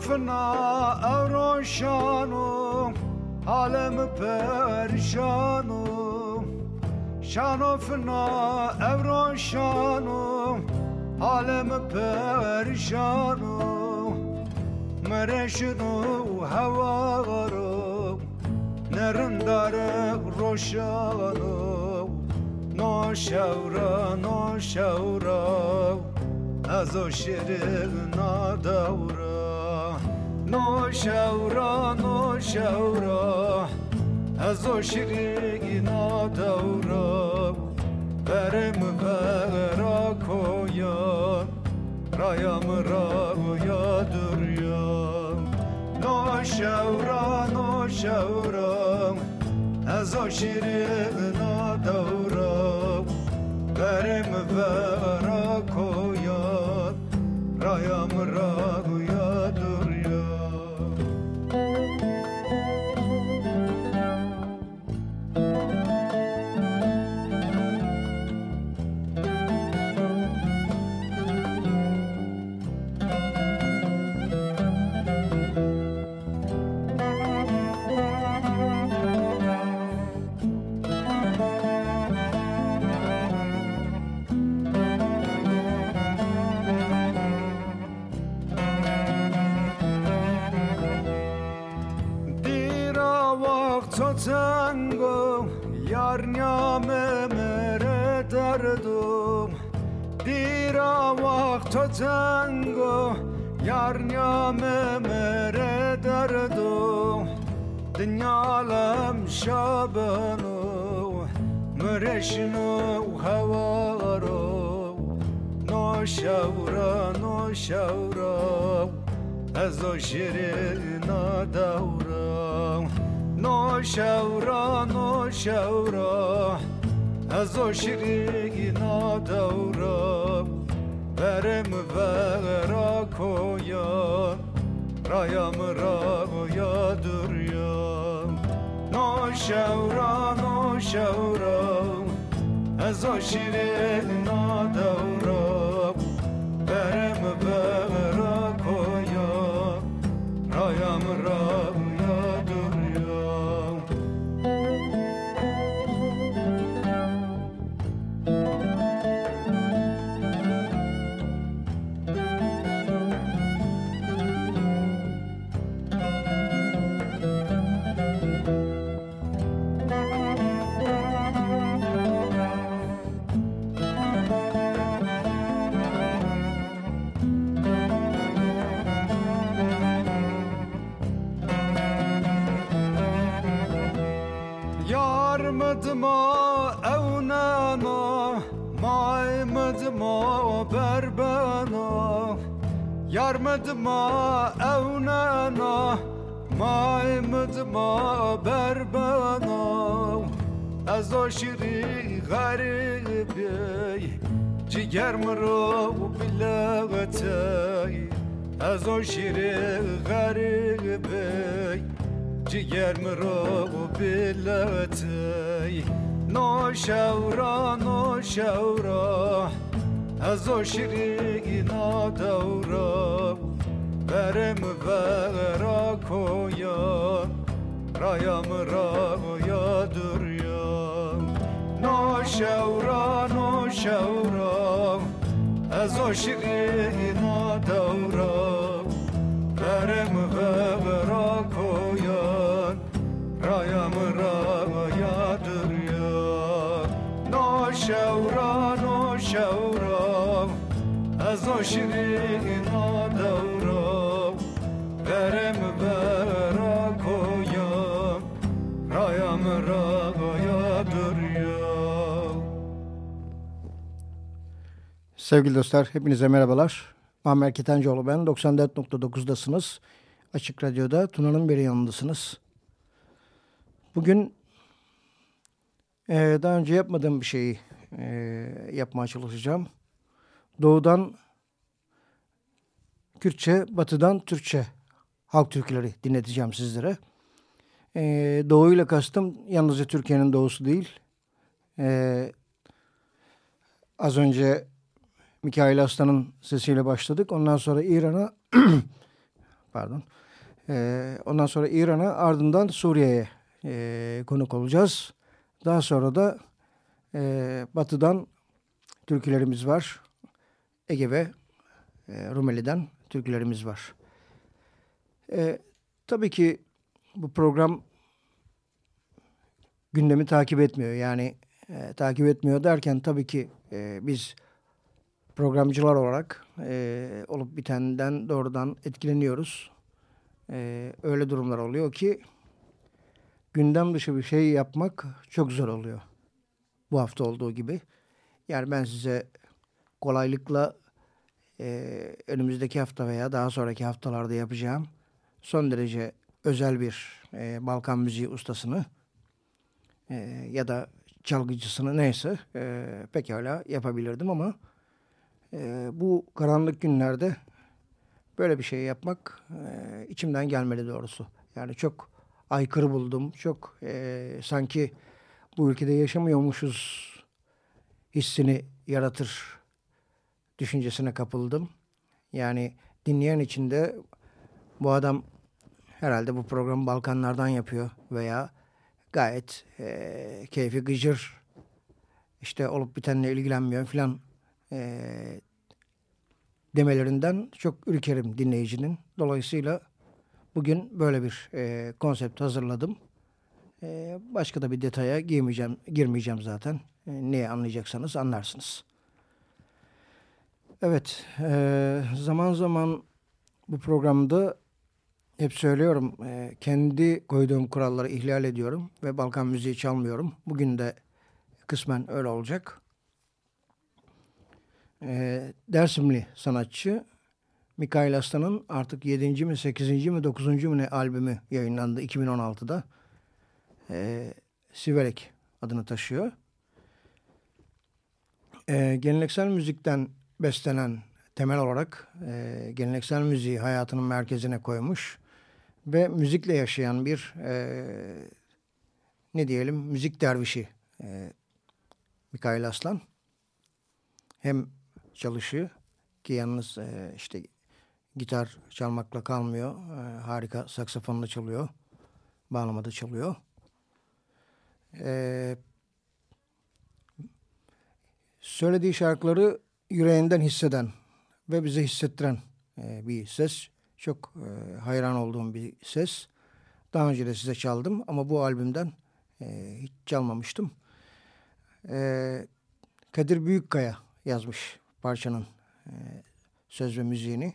fına evroşanım Halemi perişanım. Şano fına evroşanım Halemi perişanım. Mereşinu hevarım Nerindarek roşanım No şevra no şevra Az o şirin adavra شورا نو شورا از او شیرینا دورا برم برا کویا رایم را یا دریا نو شورا نو شورا از او شیرینا دورا برم برا tango yar Yarname mere dardum. Dira vakto tango Yarname mere dardum. Dünyalam şabanu Mreşnu havaru. No şavra no şavra Ez o şirina نو شورا نو شورا از او شیرینا دورا برم ورا کویا رایم را یا دریا نو شورا نو شورا از او شیرینا دورا برم ورا کویا رایم را Yarmadıma evnana Maymadıma berbana Yarmadıma evnana Maymadıma berbana Az o şiri garibi Ciger mro bilagati Az o şiri garibi Ciger mro bilagati No şavra no şavra Az o şiri na davra. Verem vera koyan Rayam raya duryan No şavra no şavra. Ez o şiri na davra. Verem vera Rayam raya. duryan No şavra Ez o şiri na davra Verem vera koyan Rayam raya duryan Sevgili dostlar, hepinize merhabalar. Muammer Ketencoğlu ben. 94.9'dasınız. Açık Radyo'da Tuna'nın beri yanındasınız. Bugün e, daha önce yapmadığım bir şeyi e, yapmaya çalışacağım. Doğudan Kürtçe, batıdan Türkçe halk türküleri dinleteceğim sizlere. E, doğuyla kastım yalnızca Türkiye'nin doğusu değil. E, az önce Mikail Aslan'ın sesiyle başladık. Ondan sonra İran'a pardon. Ee, ondan sonra İran'a ardından Suriye'ye e, konuk olacağız. Daha sonra da e, batıdan türkülerimiz var. Ege ve e, Rumeli'den türkülerimiz var. E, tabii ki bu program gündemi takip etmiyor. Yani e, takip etmiyor derken tabii ki e, biz programcılar olarak e, olup bitenden doğrudan etkileniyoruz. E, öyle durumlar oluyor ki gündem dışı bir şey yapmak çok zor oluyor. Bu hafta olduğu gibi. Yani ben size kolaylıkla e, önümüzdeki hafta veya daha sonraki haftalarda yapacağım son derece özel bir e, Balkan müziği ustasını e, ya da çalgıcısını neyse e, pekala yapabilirdim ama e, bu karanlık günlerde böyle bir şey yapmak e, içimden gelmedi doğrusu. Yani çok aykırı buldum. Çok e, sanki bu ülkede yaşamıyormuşuz hissini yaratır düşüncesine kapıldım. Yani dinleyen içinde bu adam herhalde bu programı Balkanlardan yapıyor veya gayet e, keyfi gıcır işte olup bitenle ilgilenmiyor filan e, demelerinden çok ürkerim dinleyicinin. Dolayısıyla bugün böyle bir e, konsept hazırladım. E, başka da bir detaya girmeyeceğim, girmeyeceğim zaten. E, neye anlayacaksanız anlarsınız. Evet, e, zaman zaman bu programda hep söylüyorum e, kendi koyduğum kuralları ihlal ediyorum ve Balkan müziği çalmıyorum. Bugün de kısmen öyle olacak. E, Dersimli sanatçı Mikail Aslan'ın artık 7. mi 8. mi 9. mi ne albümü yayınlandı 2016'da. E, Siverek adını taşıyor. E, geleneksel müzikten beslenen temel olarak e, geleneksel müziği hayatının merkezine koymuş ve müzikle yaşayan bir e, ne diyelim müzik dervişi e, Mikail Aslan. Hem çalışıyor ki yalnız e, işte gitar çalmakla kalmıyor. E, harika saksafonla çalıyor. Bağlamada çalıyor. E, söylediği şarkıları yüreğinden hisseden ve bize hissettiren e, bir ses. Çok e, hayran olduğum bir ses. Daha önce de size çaldım ama bu albümden e, hiç çalmamıştım. E, Kadir Büyükkaya yazmış parçanın e, söz ve müziğini.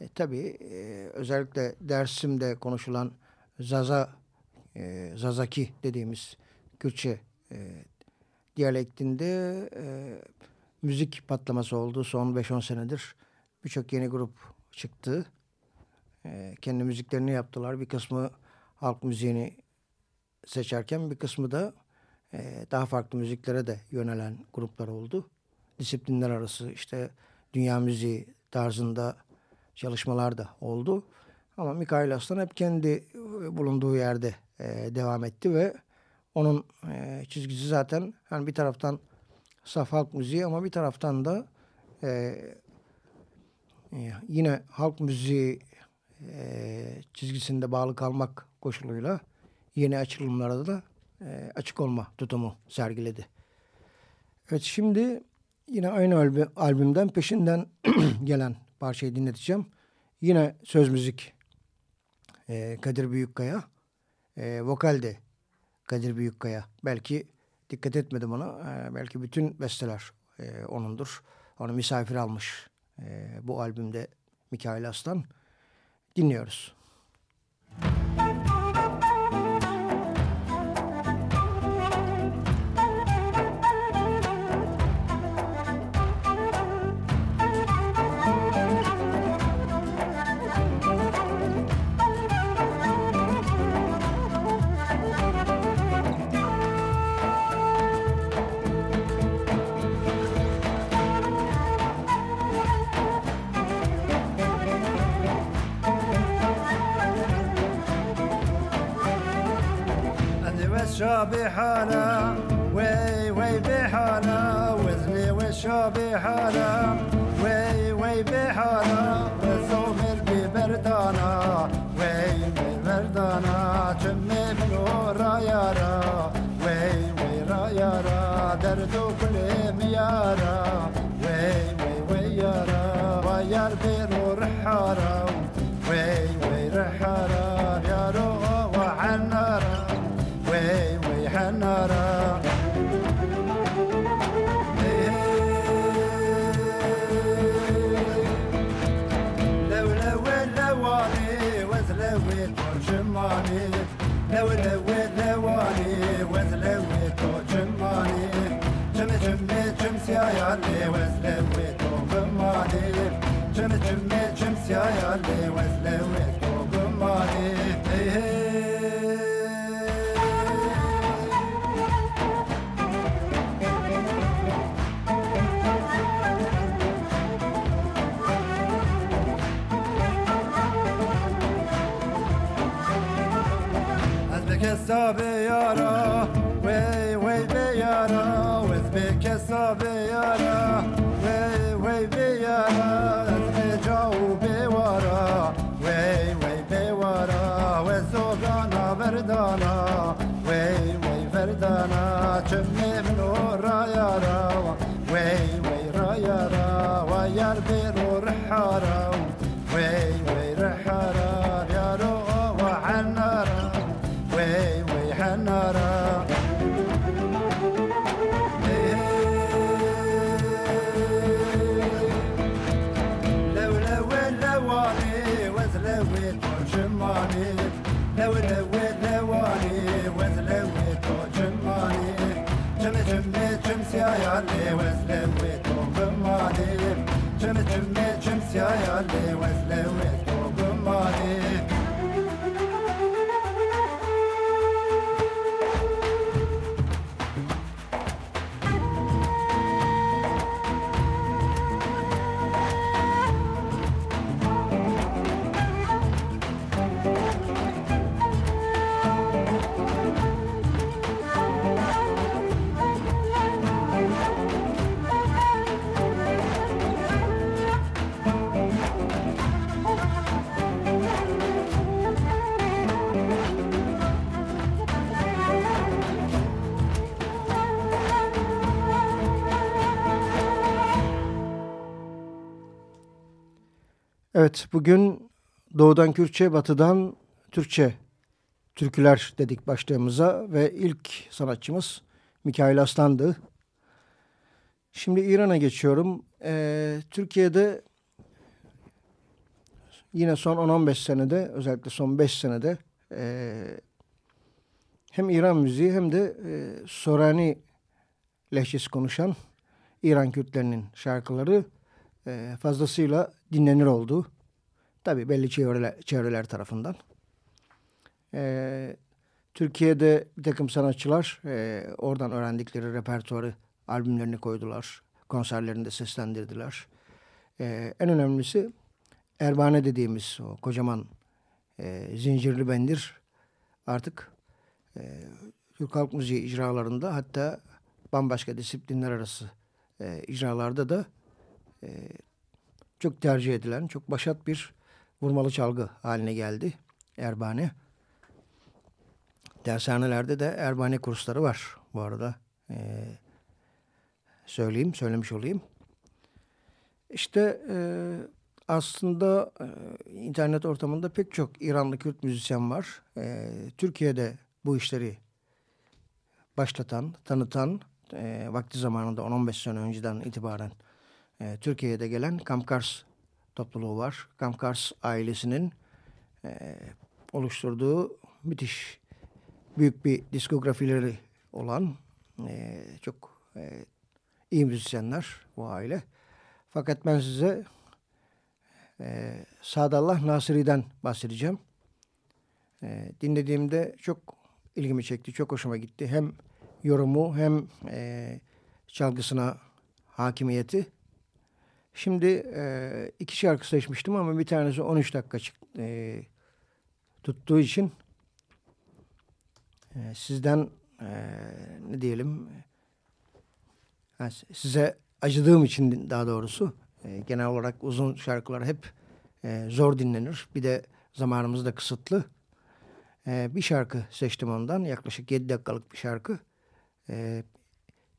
E, tabii e, özellikle Dersim'de konuşulan Zaza, e, Zazaki dediğimiz Kürtçe e, diyalektinde e, müzik patlaması oldu son 5-10 senedir. Birçok yeni grup çıktı. E, kendi müziklerini yaptılar. Bir kısmı halk müziğini seçerken bir kısmı da e, daha farklı müziklere de yönelen gruplar oldu. Disiplinler arası işte dünya müziği tarzında çalışmalar da oldu. Ama Mikail Aslan hep kendi bulunduğu yerde e, devam etti ve onun e, çizgisi zaten yani bir taraftan saf halk müziği ama bir taraftan da e, e, yine halk müziği e, çizgisinde bağlı kalmak koşuluyla yeni açılımlara da e, açık olma tutumu sergiledi. Evet şimdi yine aynı albüm, albümden peşinden gelen parçayı dinleteceğim. Yine söz müzik e, Kadir Büyükkaya. E, vokal de Kadir Büyükkaya. Belki dikkat etmedim ona. E, belki bütün besteler e, onundur. Onu misafir almış e, bu albümde Mikail Aslan. Dinliyoruz. بحالة وي وي بحالة وزني وشو بحالة وي وي بحالة وزومر ببردانا وي بردانا جمي من رايارا وي وي رايارا دردو كل ميارا وي وي وي يارا ويار بيرو رحارا. جماني لو لويت لواني وذلويت جماني. الصبيارة وي وي بيارة وذبك الصبيارة Evet bugün doğudan Kürtçe, batıdan Türkçe türküler dedik başlığımıza ve ilk sanatçımız Mikail Aslan'dı. Şimdi İran'a geçiyorum. Ee, Türkiye'de yine son 10-15 senede özellikle son 5 senede e, hem İran müziği hem de e, Sorani lehçesi konuşan İran Kürtlerinin şarkıları e, fazlasıyla dinlenir oldu. Tabi belli çevreler, çevreler tarafından. E, Türkiye'de bir takım sanatçılar e, oradan öğrendikleri repertuarı albümlerini koydular. Konserlerinde seslendirdiler. E, en önemlisi Erbane dediğimiz o kocaman e, zincirli bendir artık e, Türk Halk Müziği icralarında hatta bambaşka disiplinler arası e, icralarda da e, çok tercih edilen, çok başat bir vurmalı çalgı haline geldi Erbane. Dershanelerde de Erbane kursları var bu arada. E, söyleyeyim, söylemiş olayım. İşte e, aslında e, internet ortamında pek çok İranlı Kürt müzisyen var. E, Türkiye'de bu işleri başlatan, tanıtan, e, vakti zamanında 10-15 sene önceden itibaren e, Türkiye'de gelen Kamkars topluluğu var. Kamkars ailesinin e, oluşturduğu müthiş büyük bir diskografileri olan e, çok e, iyi müzisyenler bu aile. Fakat ben size e, Sadallah Nasiri'den bahsedeceğim. E, dinlediğimde çok ilgimi çekti, çok hoşuma gitti. Hem yorumu hem e, çalgısına hakimiyeti. Şimdi e, iki şarkı seçmiştim ama bir tanesi 13 dakika çık, e, tuttuğu için e, sizden e, ne diyelim size acıdığım için daha doğrusu e, genel olarak uzun şarkılar hep e, zor dinlenir. Bir de zamanımız da kısıtlı. E, bir şarkı seçtim ondan. Yaklaşık 7 dakikalık bir şarkı. E,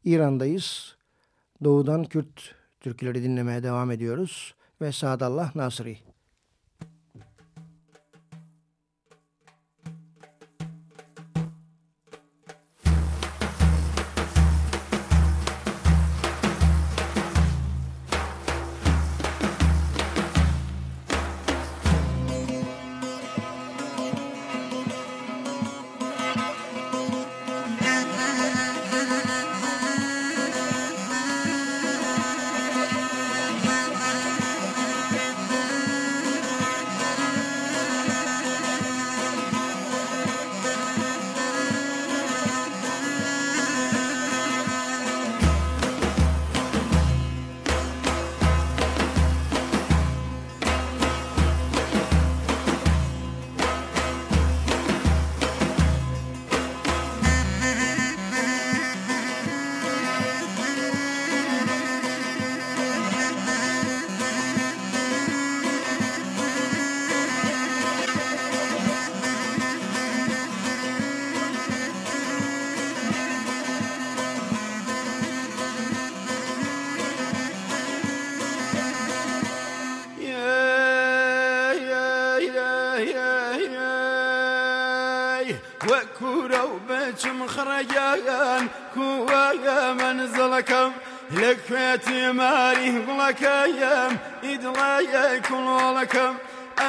İran'dayız. Doğudan Kürt türküleri dinlemeye devam ediyoruz. Ve Sadallah Nasri. لكويتي ماري لك أيام يدلاي كل لكم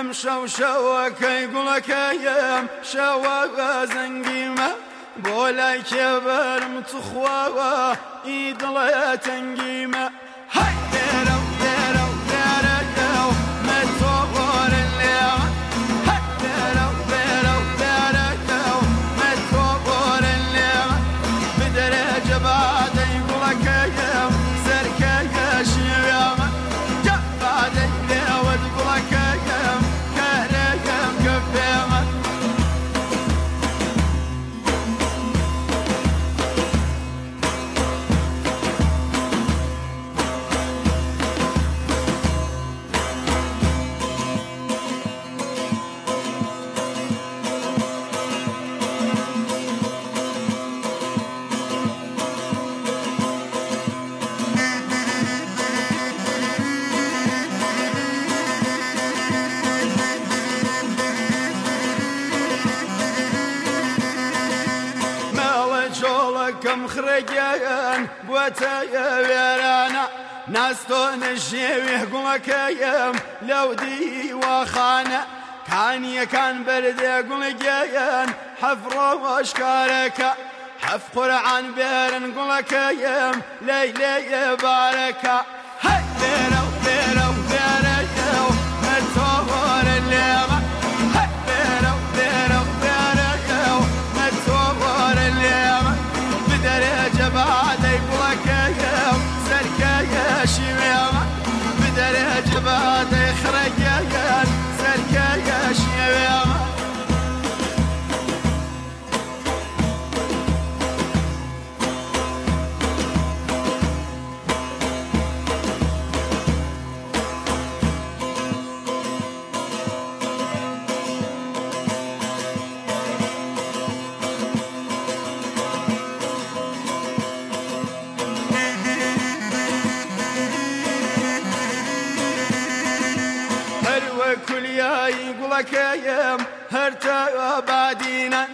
أمشوا شواك يقول أيام. شوا زنقيمه بولاك يا برم تخوا ايد الله تنقيمه ويان بوتا يرانا ناس تونشي ويحكم كيم لو دي وخانا. كان يكان برد يقول جيان حفر واشكارك. حف قرعان بيرن قول كيم ليلي باركا هاي بيرو بيرو. مقلكيم هرت بعدينا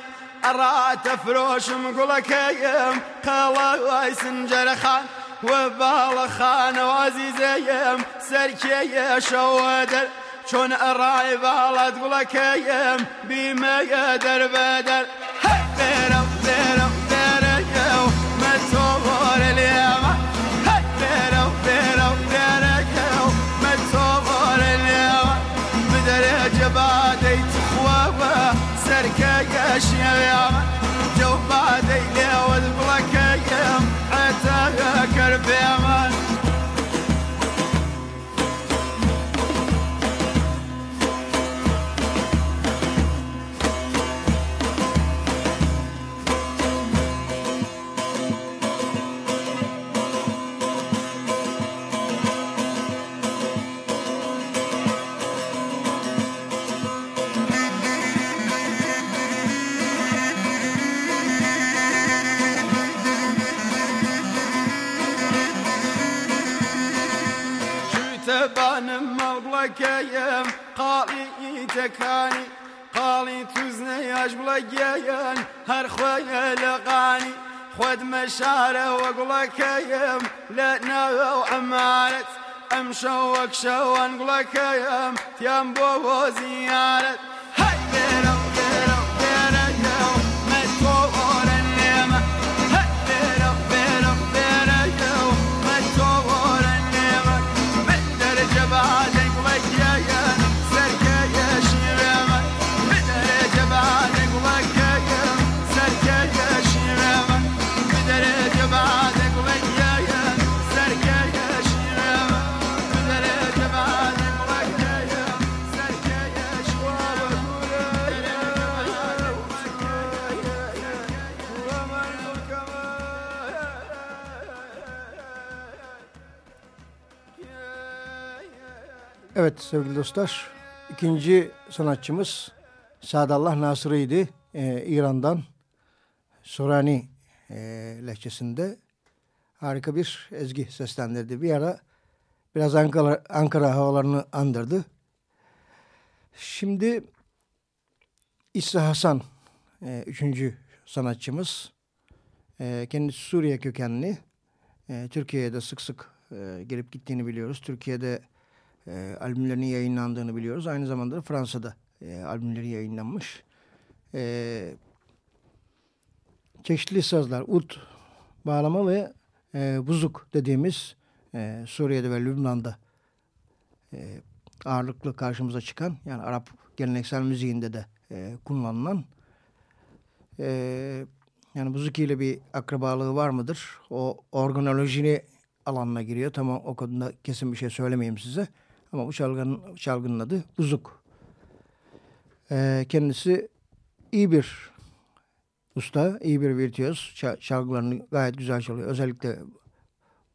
أرأت فروش مقلكيم قلا ويسنجر خان وبال خان وعزيزيم سركي شوادر شون ارائي بالد قلكيم بما يدر بدر. هيرم هيرم بلقيان قالي تكاني قالي تزني اش بلقيان هر خويا لقاني خود مشاره وقول كيم لنا وعمارت امشوك شوان قول كيم تيام بو زيارت Evet sevgili dostlar, ikinci sanatçımız Sadallah Nasırı'ydı. Ee, İran'dan Sorani e, lehçesinde harika bir ezgi seslendirdi. Bir ara biraz Ankara, Ankara havalarını andırdı. Şimdi İsa Hasan, e, üçüncü sanatçımız. E, kendisi Suriye kökenli. E, Türkiye'ye de sık sık e, gelip gittiğini biliyoruz. Türkiye'de e, albümlerinin yayınlandığını biliyoruz. Aynı zamanda Fransa'da e, albümleri yayınlanmış. E, çeşitli sazlar, ut, bağlama ve e, buzuk dediğimiz e, Suriye'de ve Lübnan'da e, ağırlıklı karşımıza çıkan yani Arap geleneksel müziğinde de e, kullanılan e, yani buzuki ile bir akrabalığı var mıdır? O organolojini alanına giriyor. Tamam o konuda kesin bir şey söylemeyeyim size. Ama bu çalgının, çalgının adı buzuk. Ee, kendisi iyi bir usta, iyi bir virtüöz. Ça- Çalgılarını gayet güzel çalıyor. Özellikle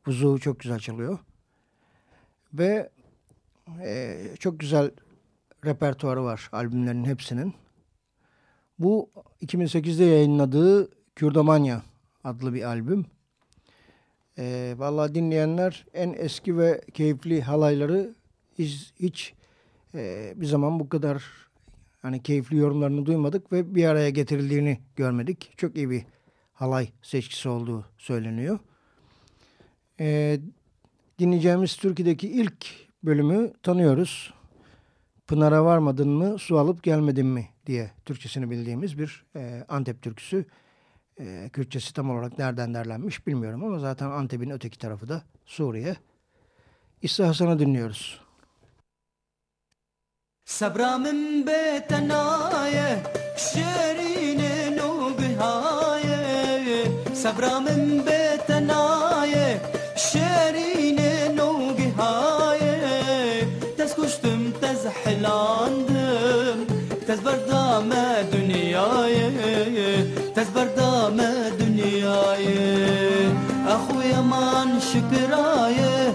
buzuğu çok güzel çalıyor. Ve e, çok güzel repertuarı var albümlerin hepsinin. Bu 2008'de yayınladığı Kürdamanya adlı bir albüm. E, vallahi dinleyenler en eski ve keyifli halayları hiç, hiç e, bir zaman bu kadar hani keyifli yorumlarını duymadık ve bir araya getirildiğini görmedik. Çok iyi bir halay seçkisi olduğu söyleniyor. E, dinleyeceğimiz Türkiye'deki ilk bölümü tanıyoruz. Pınar'a varmadın mı su alıp gelmedin mi diye Türkçesini bildiğimiz bir e, Antep türküsü. E, Kürtçesi tam olarak nereden derlenmiş bilmiyorum ama zaten Antep'in öteki tarafı da Suriye. İsa Hasan'ı dinliyoruz. سبرا من بيت ناية شيرين نوبهاية. سبرا من بيت ناية شيرين نوبهاية. تسكشتم تزحلاندم تزبردا ما دنياي تزبردا ما دنياي أخويا مان شكراية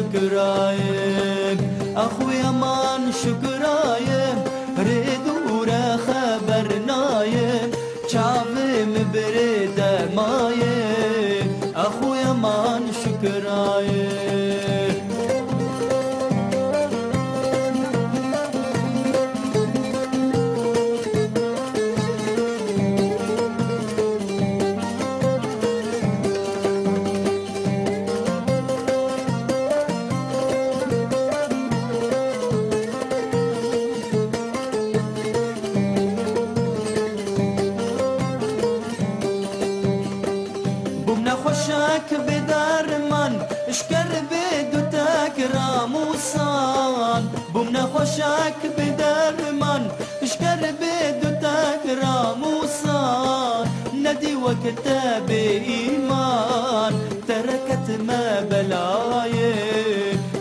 yaman vakitte beiman Terk etme belayı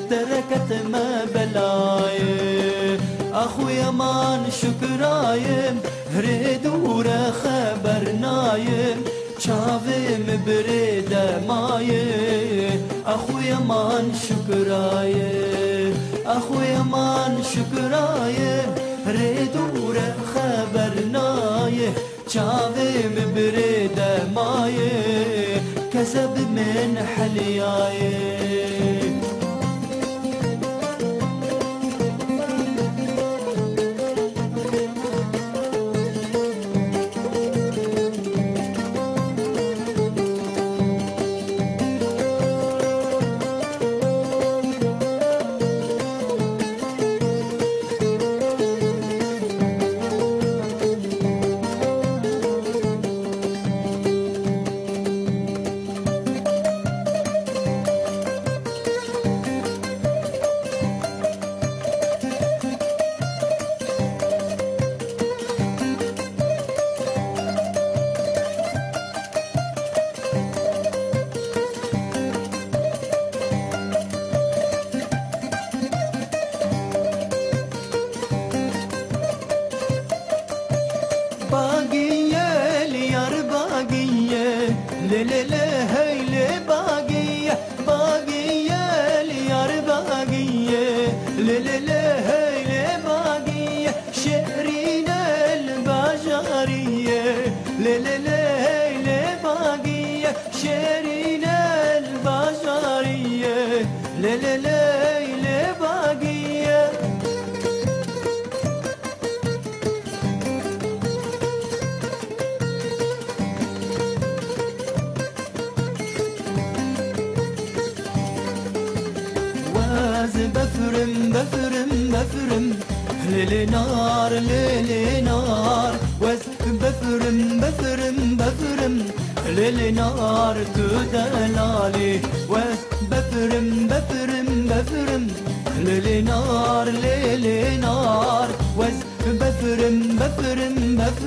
Terk etme belayı Ahu yaman şükrayım Hre dure habernayım Çavim bir demayı. Ahu yaman şükrayım Ahu yaman şükrayım Hre dure habernayım Çavim بايه كسب من حلياية.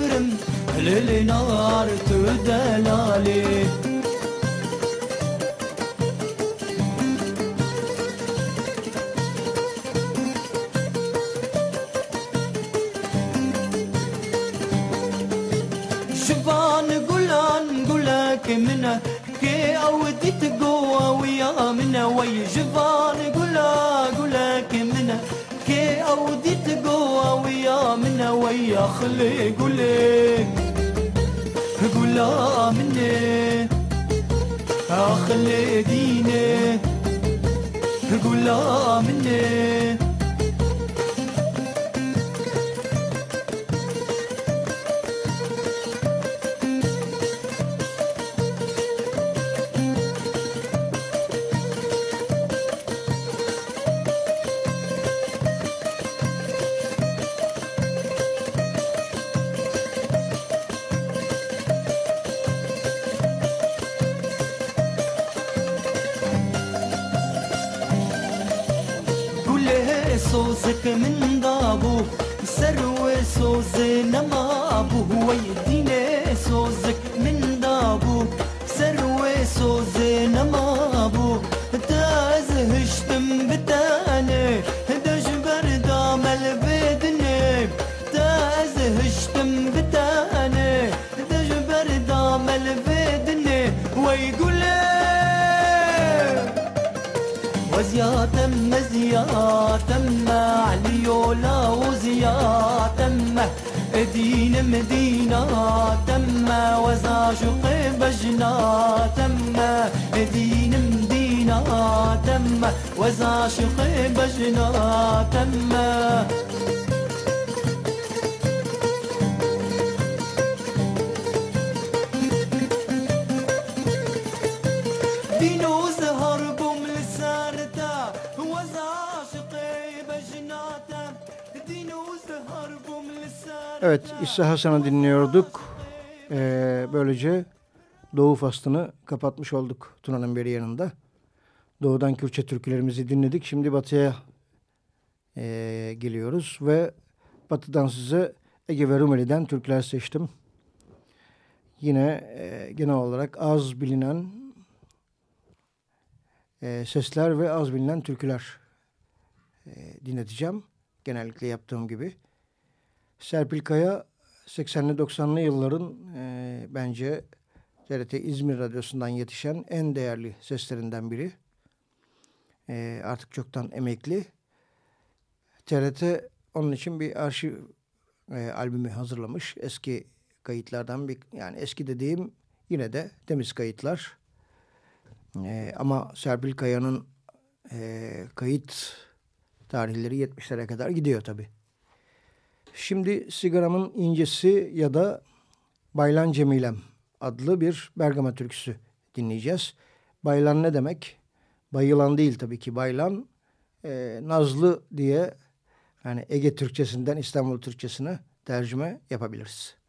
بفرم ليلي نار تدلالي شبان قلان قلك منا كي اودي تقوى ويا منا وي جبان ويا خلي قولي قولا مني. آه، اخلي ديني. قولا مني. دين مدينة تم وزاشق بجنا تم دينو زهر بوم لسانتا وزاشقي بجناتا دينو زهر بوم لسانتا Evet İsa Hasan'ı dinliyorduk. Ee, böylece Doğu faslını kapatmış olduk Tuna'nın bir yanında. Doğudan Kürtçe türkülerimizi dinledik. Şimdi batıya ee, geliyoruz ve batıdan size Ege ve Rumeli'den türküler seçtim. Yine ee, genel olarak az bilinen ee, sesler ve az bilinen türküler ee, dinleteceğim. Genellikle yaptığım gibi. Serpil Kaya 80'li 90'lı yılların e, bence TRT İzmir Radyosu'ndan yetişen en değerli seslerinden biri. E, artık çoktan emekli. TRT onun için bir arşiv e, albümü hazırlamış. Eski kayıtlardan bir yani eski dediğim yine de temiz kayıtlar. E, ama Serpil Kaya'nın e, kayıt tarihleri 70'lere kadar gidiyor tabii. Şimdi Sigaramın İncesi ya da Baylan Cemilem adlı bir Bergama türküsü dinleyeceğiz. Baylan ne demek? Bayılan değil tabii ki. Baylan e, Nazlı diye yani Ege Türkçesinden İstanbul Türkçesine tercüme yapabiliriz.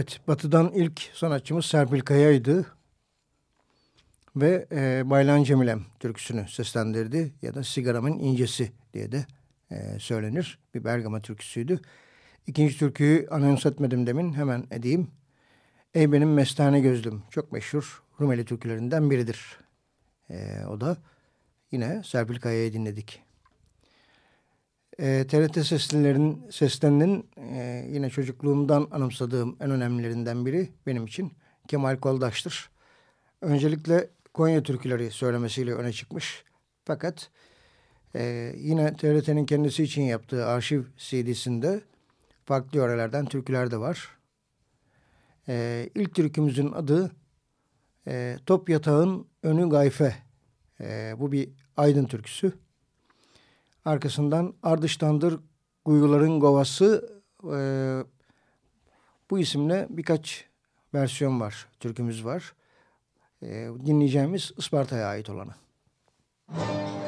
Evet, Batı'dan ilk sanatçımız Serpil Kaya'ydı. Ve e, Baylan Cemilem türküsünü seslendirdi. Ya da Sigaramın İncesi diye de e, söylenir. Bir Bergama türküsüydü. İkinci türküyü anons etmedim demin hemen edeyim. Ey benim mestane gözlüm çok meşhur Rumeli türkülerinden biridir. E, o da yine Serpil Kaya'yı dinledik. E, TRT seslilerin, seslerinin e, yine çocukluğumdan anımsadığım en önemlilerinden biri benim için Kemal Koldaş'tır. Öncelikle Konya türküleri söylemesiyle öne çıkmış. Fakat e, yine TRT'nin kendisi için yaptığı arşiv CD'sinde farklı yörelerden türküler de var. E, ilk türkümüzün adı e, Top Yatağın Önü Gayfe. E, bu bir Aydın türküsü. Arkasından Ardıştandır Guyguların Govası e, bu isimle birkaç versiyon var, türkümüz var. E, dinleyeceğimiz Isparta'ya ait olanı. Top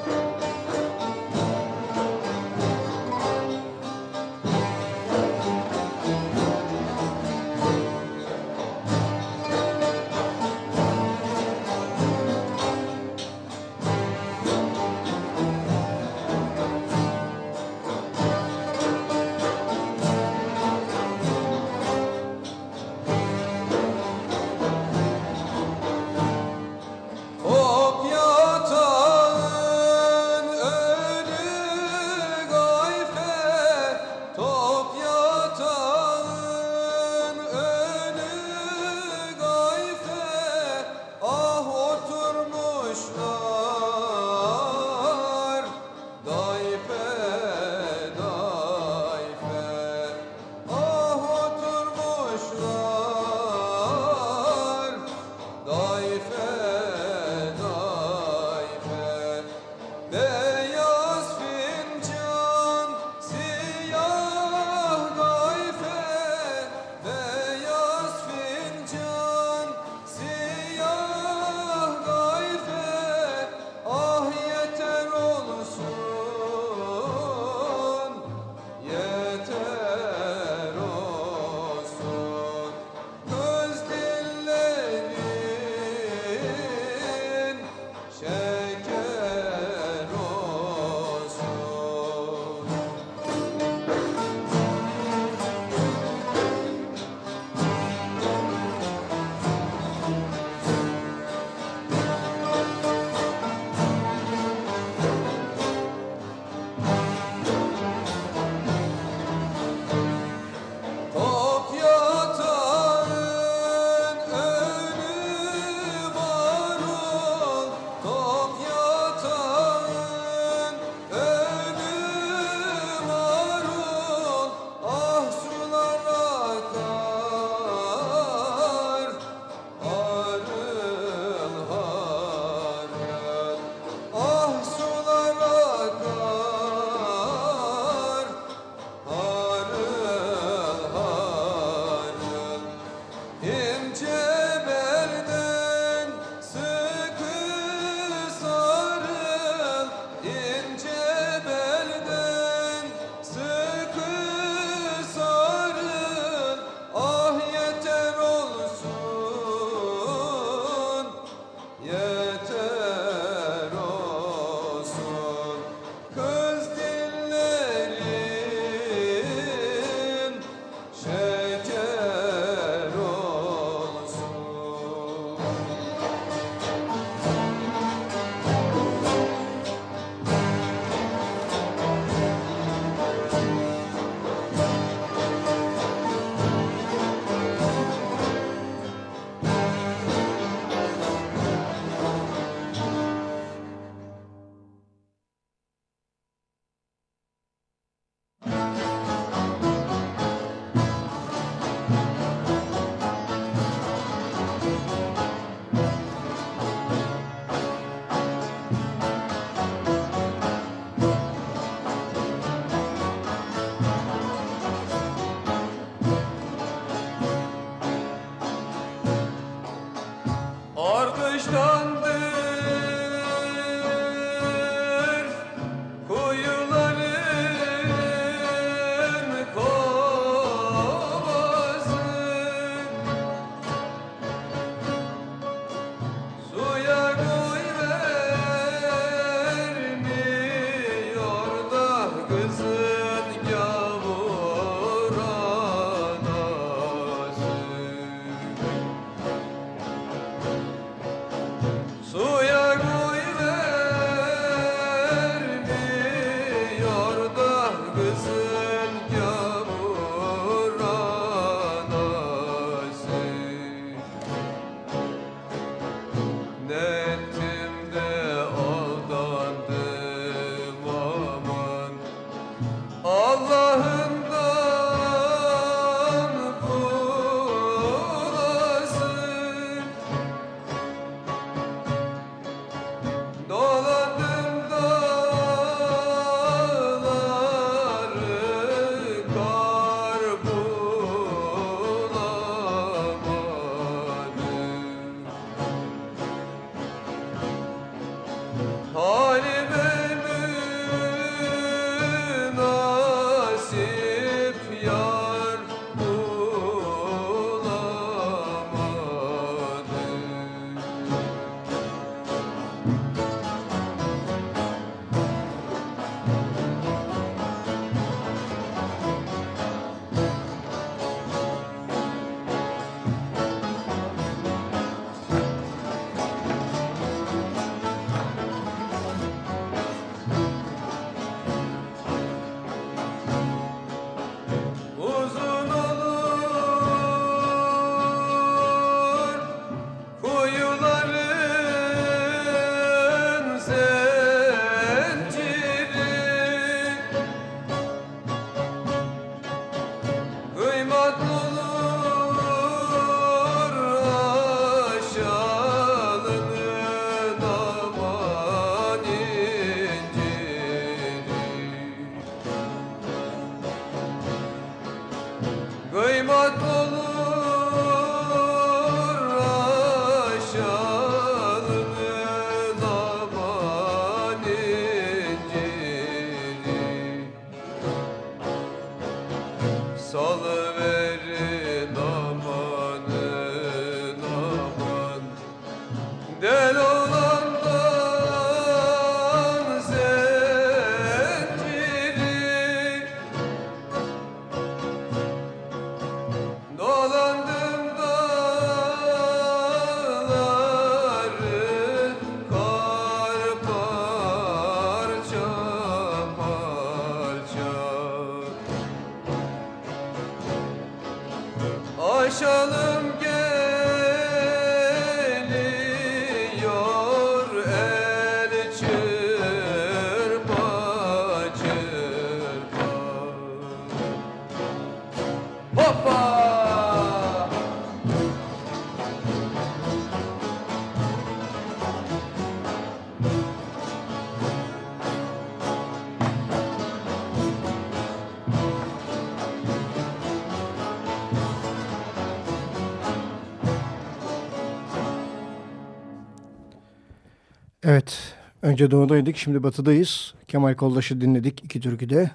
Evet. Önce doğudaydık. Şimdi batıdayız. Kemal Koldaş'ı dinledik iki türküde.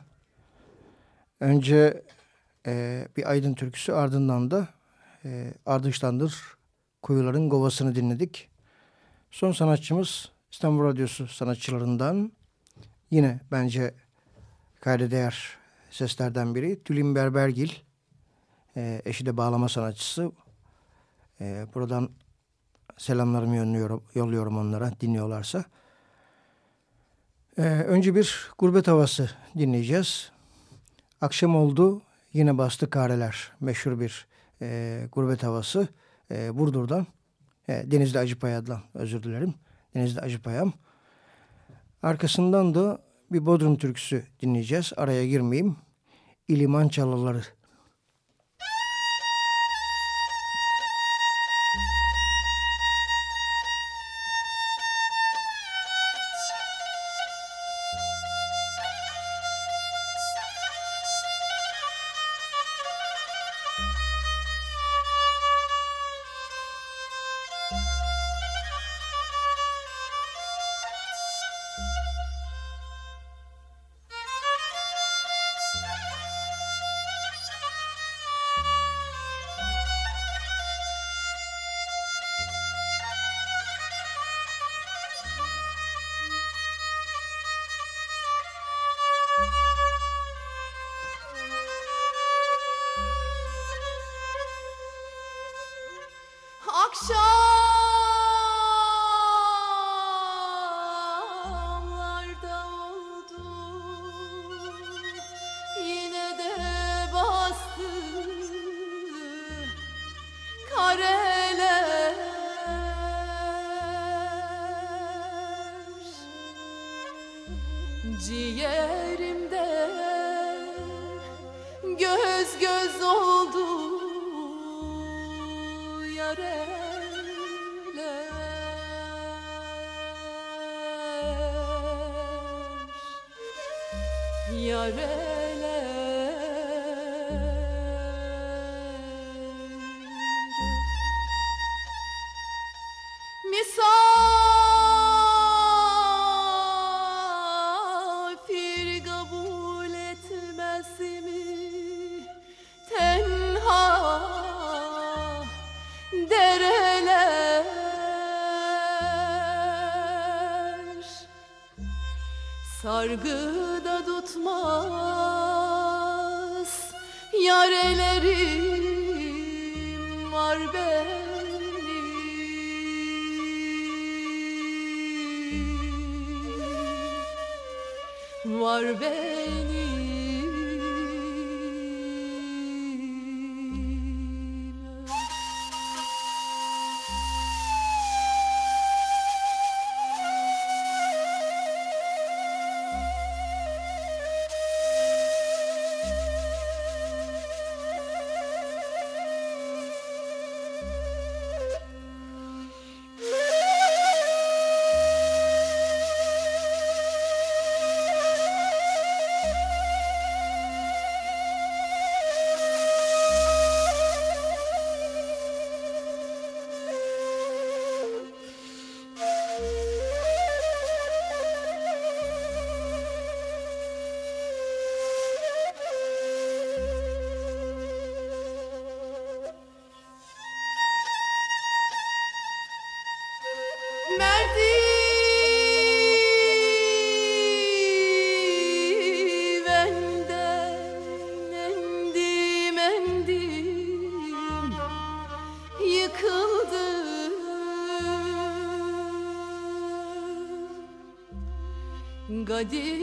Önce e, bir Aydın türküsü ardından da e, Ardıştandır Kuyuların Govası'nı dinledik. Son sanatçımız İstanbul Radyosu sanatçılarından yine bence kayda değer seslerden biri Tülin Berbergil. E, eşi de bağlama sanatçısı. E, buradan selamlarımı yolluyorum, yolluyorum onlara dinliyorlarsa. Ee, önce bir gurbet havası dinleyeceğiz. Akşam oldu yine bastı kareler. Meşhur bir e, gurbet havası. E, Burdur'dan. E, Denizli Acıpaya'dan özür dilerim. Denizli Acıpaya'm. Arkasından da bir Bodrum türküsü dinleyeceğiz. Araya girmeyeyim. İliman Çalıları good. Yıkıldım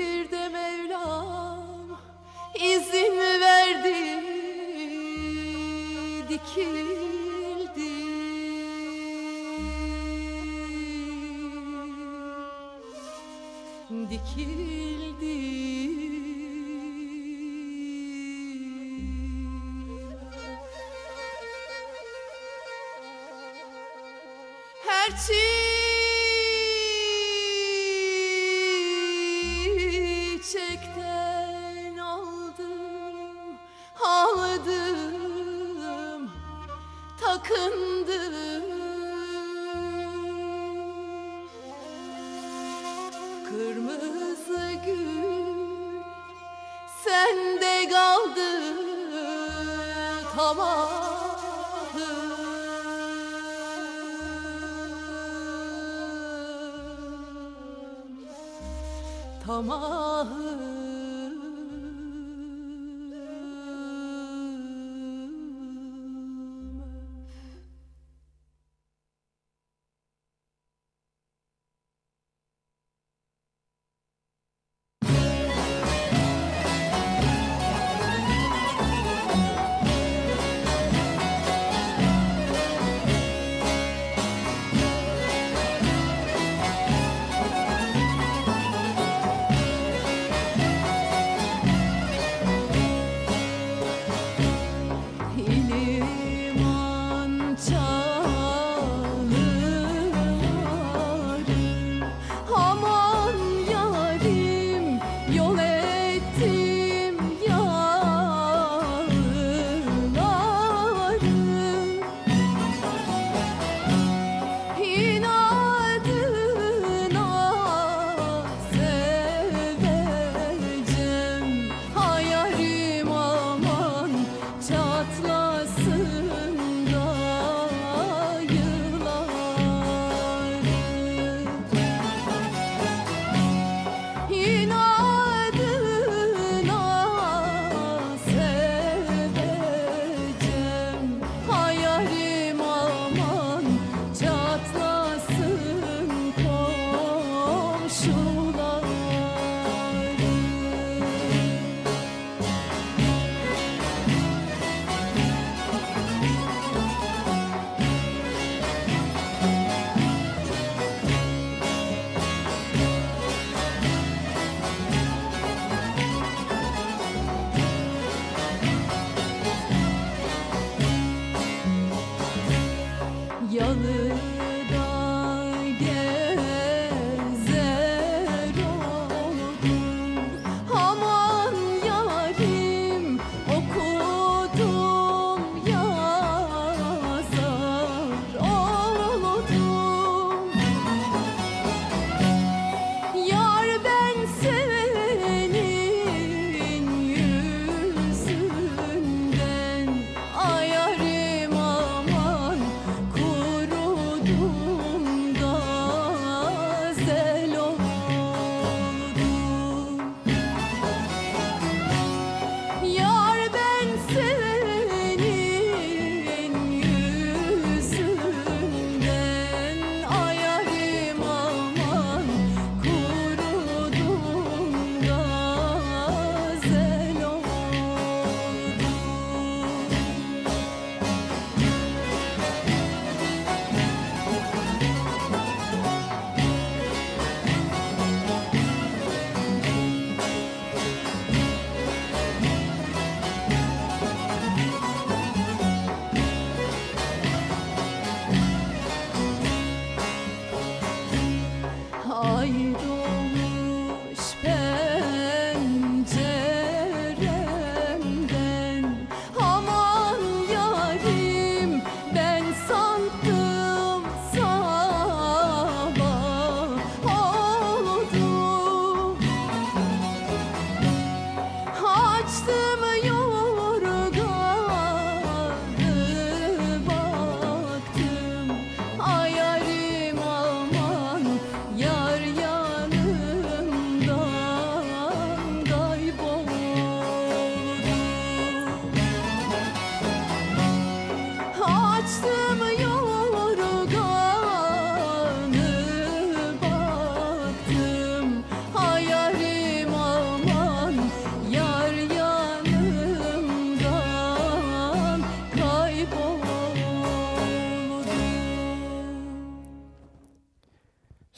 kırmızı gül sende kaldı tamahım tamahım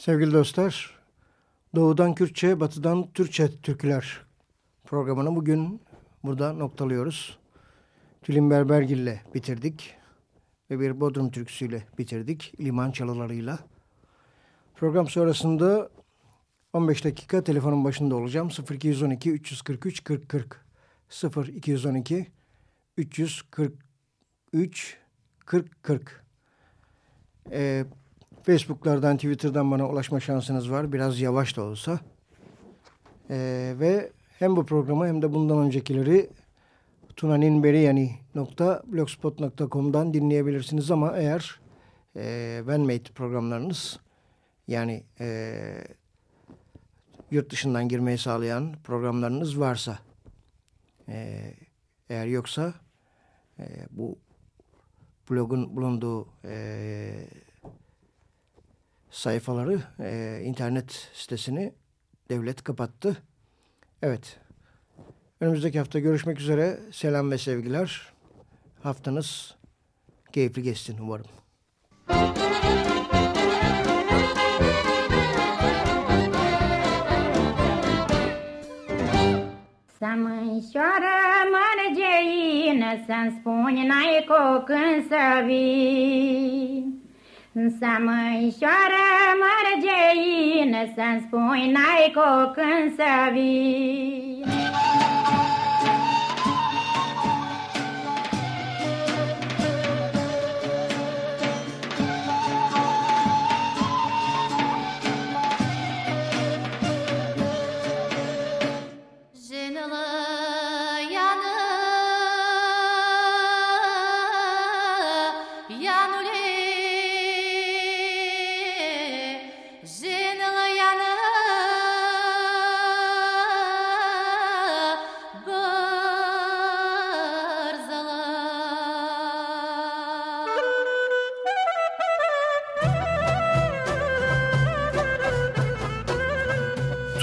Sevgili dostlar, Doğudan Kürtçe, Batıdan Türkçe Türküler programını bugün burada noktalıyoruz. Tülin Berbergil ile bitirdik ve bir Bodrum türküsüyle bitirdik, liman çalılarıyla. Program sonrasında 15 dakika telefonun başında olacağım. 0212 343 40 40 0212 343 40 40 ee, Facebook'lardan, Twitter'dan bana ulaşma şansınız var. Biraz yavaş da olsa. Ee, ve hem bu programı hem de bundan öncekileri tunaninberiyani.blogspot.com'dan dinleyebilirsiniz ama eğer e, Vanmate programlarınız yani e, yurt dışından girmeyi sağlayan programlarınız varsa e, eğer yoksa e, bu blogun bulunduğu e, sayfaları e, internet sitesini devlet kapattı. Evet. Önümüzdeki hafta görüşmek üzere. Selam ve sevgiler. Haftanız keyifli geçsin umarım. Să mărgeină, Să-mi spuni n-ai cu când să vii. Să mânșoară mărgeină, Să-mi spuni n-ai cu când să vii.